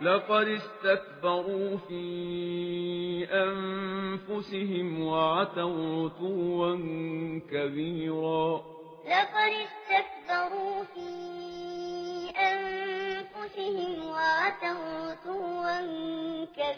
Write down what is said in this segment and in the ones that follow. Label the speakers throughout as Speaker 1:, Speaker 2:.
Speaker 1: لقد استكبروا في أنفسهم وعتوا عتوا كبيرا.
Speaker 2: لقد استكبروا في أنفسهم وعتوا عتوا كبيرا.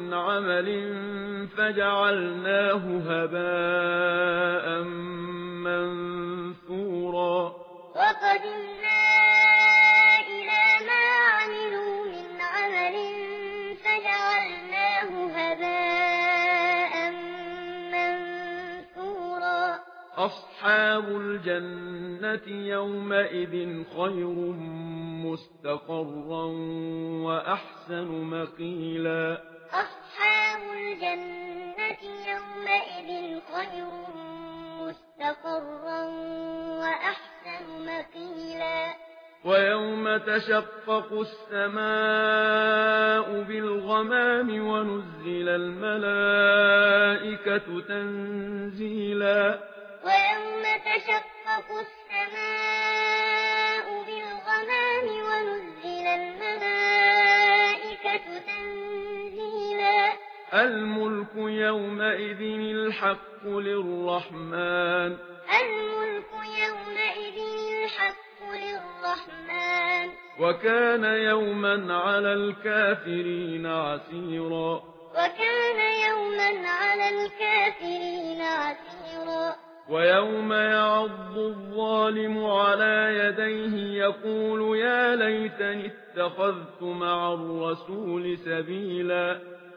Speaker 1: عمل فجعلناه هباء منثورا.
Speaker 2: وقدمنا إلى ما عملوا من عمل فجعلناه هباء منثورا.
Speaker 1: أصحاب الجنة يومئذ خير مستقرا وأحسن مقيلا.
Speaker 2: أصحاب الجنة يومئذ خير مستقرا وأحسن مقيلا.
Speaker 1: ويوم تشقق السماء بالغمام ونزل الملائكة تنزيلا.
Speaker 2: ويوم تشقق السماء
Speaker 1: الملك يومئذ الحق للرحمن.
Speaker 2: الملك يومئذ الحق للرحمن.
Speaker 1: وكان يوما على الكافرين عسيرا.
Speaker 2: وكان يوما على الكافرين عسيرا.
Speaker 1: ويوم يعض الظالم على يديه يقول يا ليتني اتخذت مع الرسول سبيلا.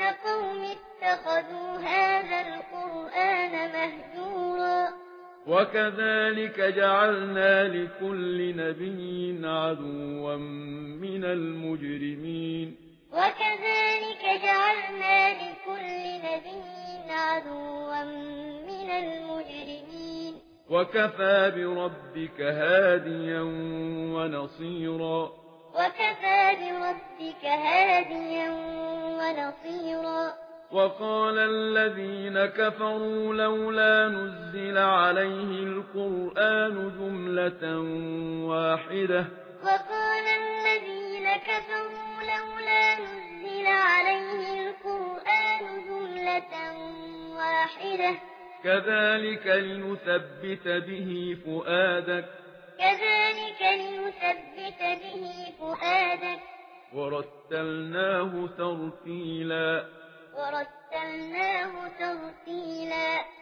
Speaker 2: إن قوم اتخذوا هذا القرآن مهجورا
Speaker 1: وكذلك جعلنا لكل نبي عدوا من المجرمين
Speaker 2: وكذلك جعلنا لكل نبي عدوا من المجرمين
Speaker 1: وكفى بربك هاديا ونصيرا
Speaker 2: وكفى بربك هاديا نصيرا
Speaker 1: وقال الذين كفروا لولا نزل عليه القرآن جملة واحدة.
Speaker 2: وقال الذين كفروا لولا نزل عليه القرآن جملة واحدة.
Speaker 1: كذلك لنثبت به فؤادك.
Speaker 2: كذلك لنثبت به
Speaker 1: ورتلناه ترتيلا.
Speaker 2: ورتلناه ترتيلا.